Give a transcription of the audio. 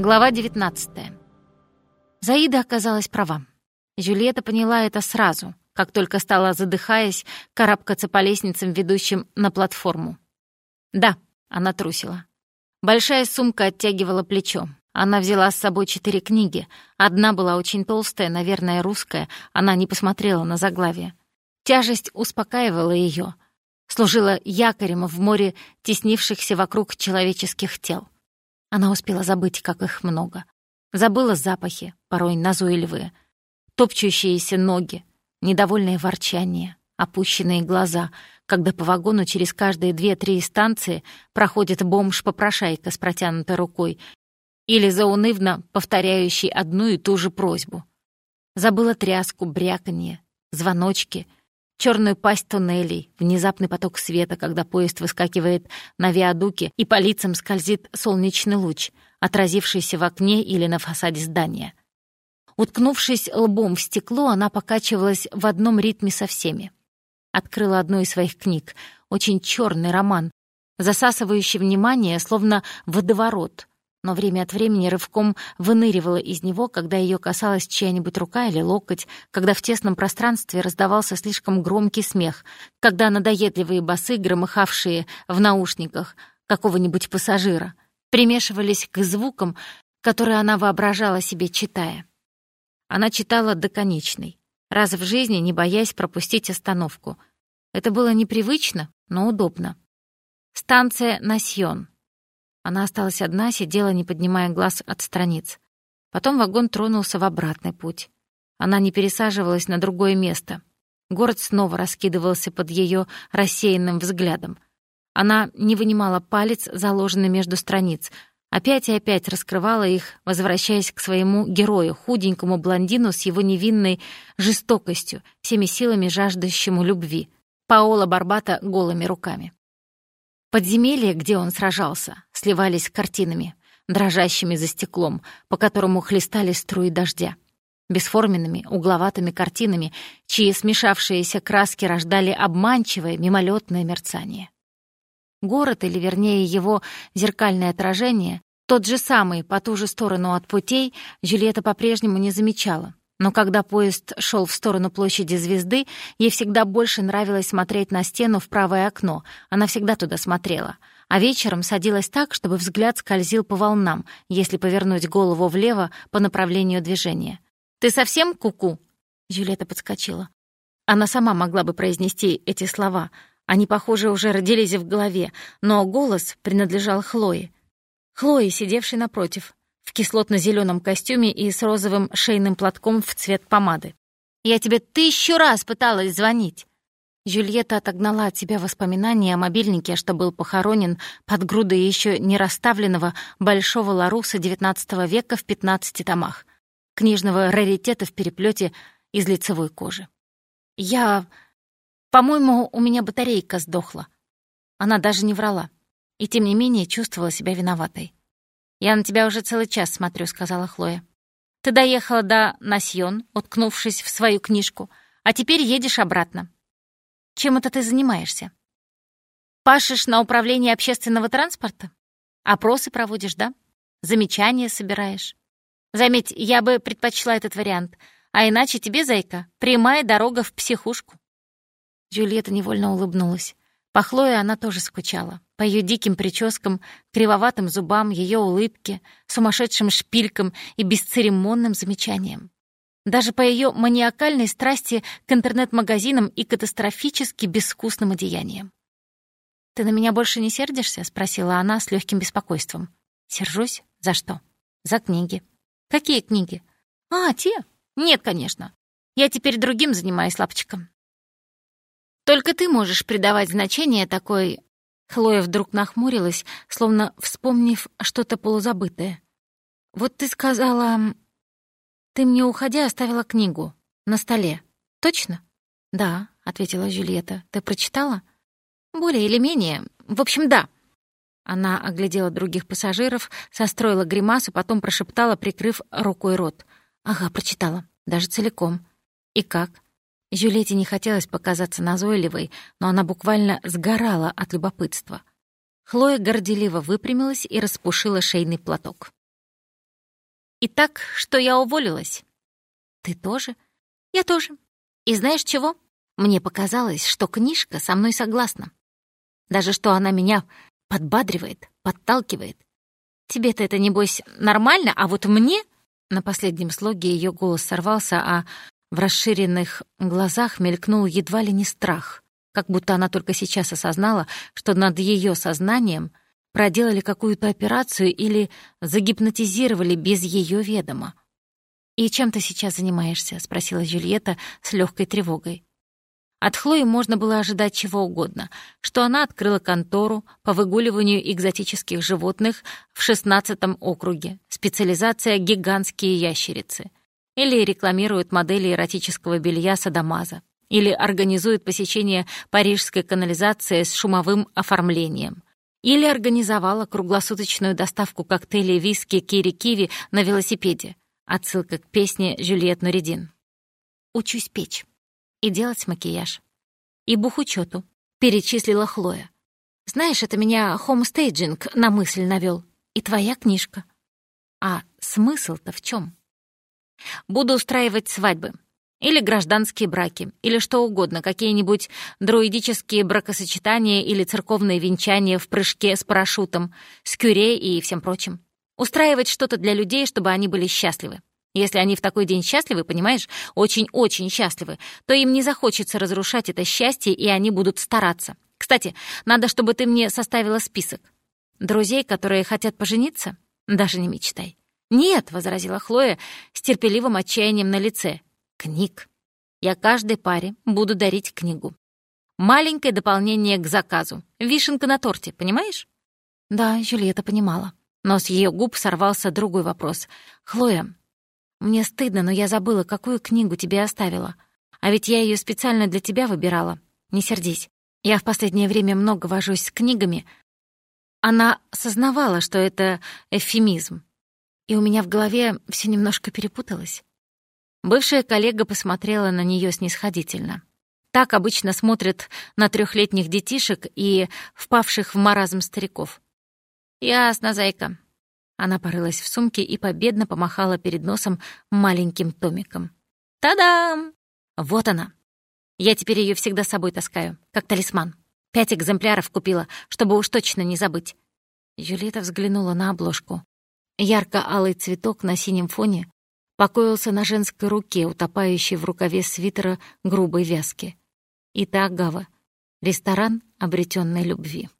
Глава 19. Заида оказалась права. Жюльетта поняла это сразу, как только стала, задыхаясь, карабкаться по лестницам, ведущим на платформу. Да, она трусила. Большая сумка оттягивала плечо. Она взяла с собой четыре книги. Одна была очень толстая, наверное, русская. Она не посмотрела на заглавие. Тяжесть успокаивала ее, служила якорем в море теснившихся вокруг человеческих тел. Она успела забыть, как их много. Забыла запахи, порой назойливые, топчущиеся ноги, недовольное ворчание, опущенные глаза, когда по вагону через каждые две-три станции проходит бомж-попрошайка с протянутой рукой или заунывно повторяющий одну и ту же просьбу. Забыла тряску, бряканье, звоночки — черную пасть туннелей, внезапный поток света, когда поезд выскакивает на виадуке и по лицам скользит солнечный луч, отразившийся в окне или на фасаде здания. Уткнувшись лбом в стекло, она покачивалась в одном ритме со всеми. Открыла одну из своих книг, очень черный роман, засасывающий внимание, словно водоворот, но время от времени рывком выныривала из него, когда ее касалась чья-нибудь рука или локоть, когда в тесном пространстве раздавался слишком громкий смех, когда надоедливые басы, громыхавшие в наушниках какого-нибудь пассажира, примешивались к звукам, которые она воображала себе, читая. Она читала до конечной, раз в жизни не боясь пропустить остановку. Это было непривычно, но удобно. Станция Насьон. Она осталась одна, сидела, не поднимая глаз от страниц. Потом вагон тронулся в обратный путь. Она не пересаживалась на другое место. Город снова раскидывался под ее рассеянным взглядом. Она не вынимала палец, заложенный между страниц, опять и опять раскрывала их, возвращаясь к своему герою, худенькому блондину с его невинной жестокостью, всеми силами жаждущему любви, Паола Барбата голыми руками. Подземелья, где он сражался, сливались картинами, дрожащими за стеклом, по которому хлестали струи дождя. Бесформенными, угловатыми картинами, чьи смешавшиеся краски рождали обманчивое, мимолетное мерцание. Город, или вернее его зеркальное отражение, тот же самый, по ту же сторону от путей, Джульетта по-прежнему не замечала. Но когда поезд шел в сторону площади Звезды, ей всегда больше нравилось смотреть на стену в правое окно. Она всегда туда смотрела. А вечером садилась так, чтобы взгляд скользил по волнам, если повернуть голову влево по направлению движения. «Ты совсем куку?» -ку Жюлета подскочила. Она сама могла бы произнести эти слова. Они, похоже, уже родились в голове, но голос принадлежал Хлое. Хлое, сидевшей напротив, в кислотно зеленом костюме и с розовым шейным платком в цвет помады. «Я тебе тысячу раз пыталась звонить!» Жюльетта отогнала от себя воспоминания о мобильнике, что был похоронен под грудой еще не расставленного большого ларуса XIX века в 15 томах, книжного раритета в переплете из лицевой кожи. «Я... По-моему, у меня батарейка сдохла». Она даже не врала, и тем не менее чувствовала себя виноватой. «Я на тебя уже целый час смотрю», — сказала Хлоя. «Ты доехала до Насьон, уткнувшись в свою книжку, а теперь едешь обратно. Чем это ты занимаешься? Пашешь на управление общественного транспорта? Опросы проводишь, да? Замечания собираешь? Заметь, я бы предпочла этот вариант, а иначе тебе, зайка, прямая дорога в психушку». Джульетта невольно улыбнулась. По Хлое она тоже скучала по ее диким прическам, кривоватым зубам, ее улыбке, сумасшедшим шпилькам и бесцеремонным замечаниям. Даже по ее маниакальной страсти к интернет-магазинам и катастрофически безвкусным одеяниям. «Ты на меня больше не сердишься?» — спросила она с легким беспокойством. «Сержусь? За что?» «За книги». «Какие книги?» «А, те? Нет, конечно. Я теперь другим занимаюсь, лапочком. Только ты можешь придавать значение такой Хлоя вдруг нахмурилась, словно вспомнив что-то полузабытое. «Вот ты сказала... Ты мне, уходя, оставила книгу. На столе. Точно?» «Да», — ответила Жюльетта. «Ты прочитала?» «Более или менее. В общем, да». Она оглядела других пассажиров, состроила гримасу, потом прошептала, прикрыв рукой рот. «Ага, прочитала. Даже целиком. И как?» Жюлете не хотелось показаться назойливой, но она буквально сгорала от любопытства. Хлоя горделиво выпрямилась и распушила шейный платок. И так, что я уволилась. Ты тоже? Я тоже. И знаешь чего? Мне показалось, что книжка со мной согласна. Даже что она меня подбадривает, подталкивает. Тебе-то это, небось, нормально, а вот мне... На последнем слоге ее голос сорвался, а в расширенных глазах мелькнул едва ли не страх, как будто она только сейчас осознала, что над ее сознанием проделали какую-то операцию или загипнотизировали без ее ведома. «И чем ты сейчас занимаешься?» — спросила Джульетта с легкой тревогой. От Хлои можно было ожидать чего угодно, что она открыла контору по выгуливанию экзотических животных в 16-м округе, специализация «Гигантские ящерицы», или рекламирует модели эротического белья Садамаза, или организует посещение парижской канализации с шумовым оформлением, или организовала круглосуточную доставку коктейлей виски Кири-Киви на велосипеде. Отсылка к песне Жюльет Нуридин. «Учусь печь» и делать макияж. И бухучету, перечислила Хлоя. Знаешь, это меня хомстейджинг на мысль навел. И твоя книжка. А смысл-то в чем? Буду устраивать свадьбы. Или гражданские браки, или что угодно, какие-нибудь друидические бракосочетания или церковные венчания в прыжке с парашютом, с кюре и всем прочим. Устраивать что-то для людей, чтобы они были счастливы. Если они в такой день счастливы, понимаешь, очень-очень счастливы, то им не захочется разрушать это счастье, и они будут стараться. Кстати, надо, чтобы ты мне составила список. Друзей, которые хотят пожениться? Даже не мечтай. «Нет», — возразила Хлоя с терпеливым отчаянием на лице. «Книг. Я каждой паре буду дарить книгу. Маленькое дополнение к заказу. Вишенка на торте, понимаешь?» Да, Жюльетта понимала. Но с ее губ сорвался другой вопрос. «Хлоя, мне стыдно, но я забыла, какую книгу тебе оставила. А ведь я ее специально для тебя выбирала. Не сердись. Я в последнее время много вожусь с книгами. Она сознавала, что это эвфемизм. И у меня в голове все немножко перепуталось. Бывшая коллега посмотрела на нее снисходительно. Так обычно смотрят на трехлетних детишек и впавших в маразм стариков. «Ясно, зайка. Она порылась в сумке и победно помахала перед носом маленьким томиком. «Та-дам! Вот она! Я теперь ее всегда с собой таскаю, как талисман. Пять экземпляров купила, чтобы уж точно не забыть». Юлита взглянула на обложку. Ярко-алый цветок на синем фоне покоился на женской руке, утопающей в рукаве свитера грубой вязки. И та Гава — ресторан обретенной любви.